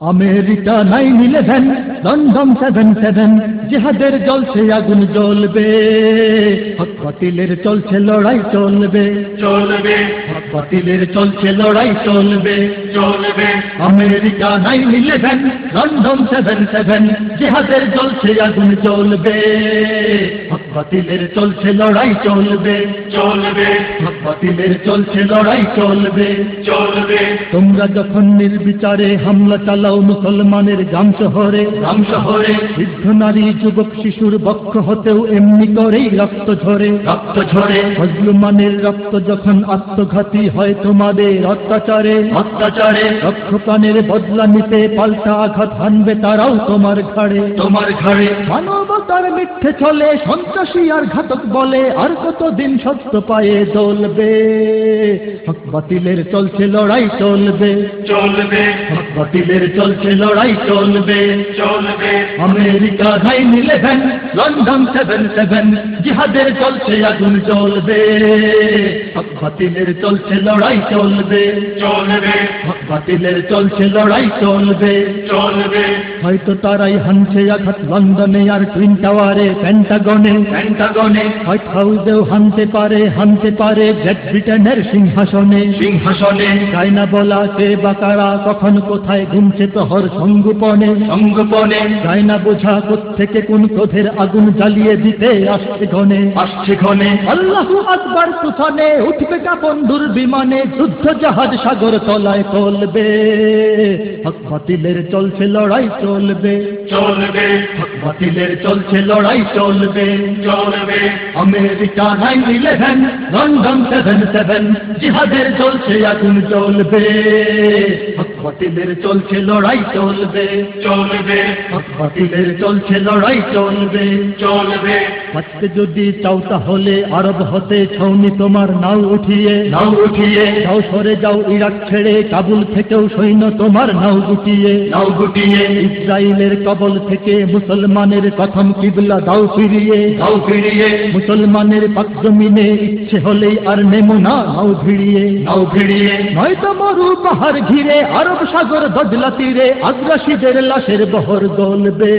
America nine eleven London seven seven জেহাদের জ্বলছে আগুন জ্বলবে। হক বাতিলের চলছে লড়াই চলবে। চলবে। হক বাতিলের চলছে লড়াই চলবে। চলবে। America nine eleven London seven seven জেহাদের জ্বলছে আগুন জ্বলবে। হক বাতিলের চলছে লড়াই চলবে। চলবে। হক বাতিলের চলছে লড়াই চলবে। চলবে। তোমরা যখন নির্বিচারে হামলা চালাও মুসলমানের গাম শহরে গাম শহরে। বৃদ্ধ নারী যুবক শিশুর বক্ষ হতেও এমনি করেই রক্ত ঝরে। রক্ত ঝরে। মজলুমানের রক্ত যখন আত্মঘাতী হয় তোমাদের অত্যাচারে অত্যাচারে। রক্তপানের বদলা নিতে পাল্টা আঘাত হানবে তারাও তোমার ঘাড়ে। তোমার ঘরে মানবতার মিথ্যে চলে সন্ত্রাসী আর ঘাতক বলে আর কতদিন সত্য পায়ে চলবে? হক বাতিলের চলছে লড়াই চলবে। চলবে। হক বাতিলের চলছে লড়াই চলবে। চলবে। America nine eleven London seven seven জিহাদের চলছে আগুন চলবে হক বাতিলের চলছে লড়াই চলবে। চলবে। বাতিলের চলছে লড়াই চলবে। চলবে। হয়তো তারাই হানছে আঘাত লন্ডনে আর টুইন টাওয়ারে প্যান্টাগনে। প্যান্টাগনে। হোয়াইট হাউসেও হানতে পারে হানতে পারে গ্রেট ব্রিটেনের সিংহাসনে। সিংহাসনে। চায়না বলা কে বাকারা কখন কোথায় ঘুমছে প্রহর সঙ্গোপনে সঙ্গোপনে যায় না বোঝা থেকে কোন ক্রোধের আগুন জ্বালিয়ে দিতে আসছে ঘনে। আসছে ঘনে। আল্লাহু আকবার তুফানে উঠবে বন্ধুর বিমানে যুদ্ধ জাহাজ সাগর তলায় চলবে। হক বাতিলের চলছে লড়াই চলবে। চলবে। হক বাতিলের চলছে লড়াই চলবে। চলবে। America nine eleven London seven seven জিহাদের চলছে আগুন চলবে হক বাতিলের চলছে লড়াই চলবে। চলবে। হক চলছে লড়াই চলবে। চলবে। বাঁচতে যদি চাও তাহলে আরব হতে ছৌনি তোমার নাও উঠিয়ে। নাও উঠিয়ে। যাও সরে যাও ইরাক ছেড়ে কাবুল থেকেও সৈন্য তোমার নাও গুটিয়ে। নাও গুটিয়ে। ইসরায়েলের কবল থেকে মুসলমানের প্রথম কিবলা দাও ফিরিয়ে। দাও ফিরিয়ে। মুসলমানের পাক জমিনে ইচ্ছে হলেই আর নেমো না নাও ভিড়িয়ে। নাও ভিড়িয়ে। নয়তো মরু পাহাড় ঘিরে আরব সাগর বদলা তীরে আগ্রাসীদের লাশের বহর গলবে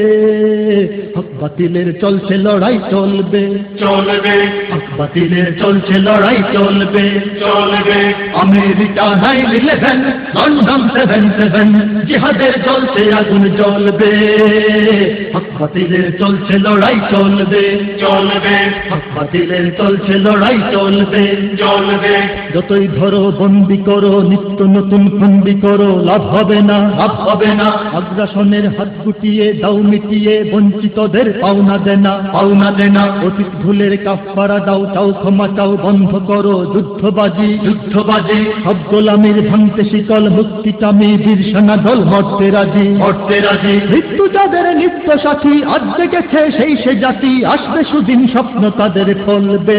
হক বাতিলের চলছে লড়াই চলবে। চলবে। হক বাতিলের চলছে লড়াই চলবে। চলবে। America nine eleven London seven seven জিহাদের চলছে আগুন জ্বলবে। হক বাতিলের চলছে লড়াই চলবে। চলবে। হক বাতিলের চলছে লড়াই চলবে। চলবে। যতই ধরো বন্দি করো নিত্য নতুন ফন্দি করো লাভ হবে না। লাভ হবে না। আগ্রাসনের হাত গুটিয়ে দাও মিটিয়ে বঞ্চিতদের পাওনা দেনা। পাওনা দেনা। অতীত ভুলের কাফারা দাও চাও ক্ষমা চাও বন্ধ করো যুদ্ধবাজি। যুদ্ধবাজি। সব গোলামির ভাঙতে শিকল মুক্তি কামি বীর সেনা দল মরতে রাজি। করতে রাজি। মৃত্যু যাদের নিত্য সাথী আজ জেগেছে সেই সে জাতি আসবে সুদিন স্বপ্ন তাদের ফলবে।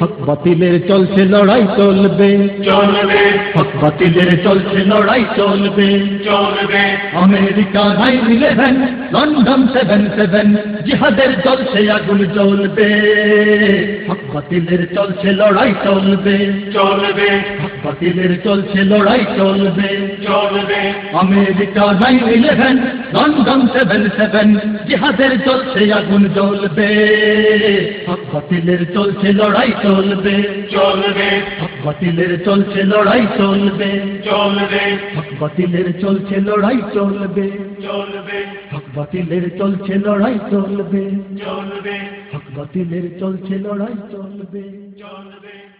হক বাতিলের চলছে লড়াই চলবে। চলবে। হক বাতিলের চলছে লড়াই চলবে। চলবে। America nine eleven London seven seven জিহাদের চলছে আগুন চলবে হক বাতিলের চলছে লড়াই চলবে। চলবে। হক বাতিলের চলছে লড়াই চলবে। চলবে। America nine eleven London seven seven জিহাদের চলছে আগুন জ্বলবে। হক বাতিলের চলছে লড়াই চলবে চলবে। বাতিলের চলছে লড়াই চলবে। চলবে। বাতিলের চলছে লড়াই চলবে। চলবে। বাতিলের চলছে লড়াই চলবে। চলবে। বাতিলের চলছে লড়াই চলবে। চলবে।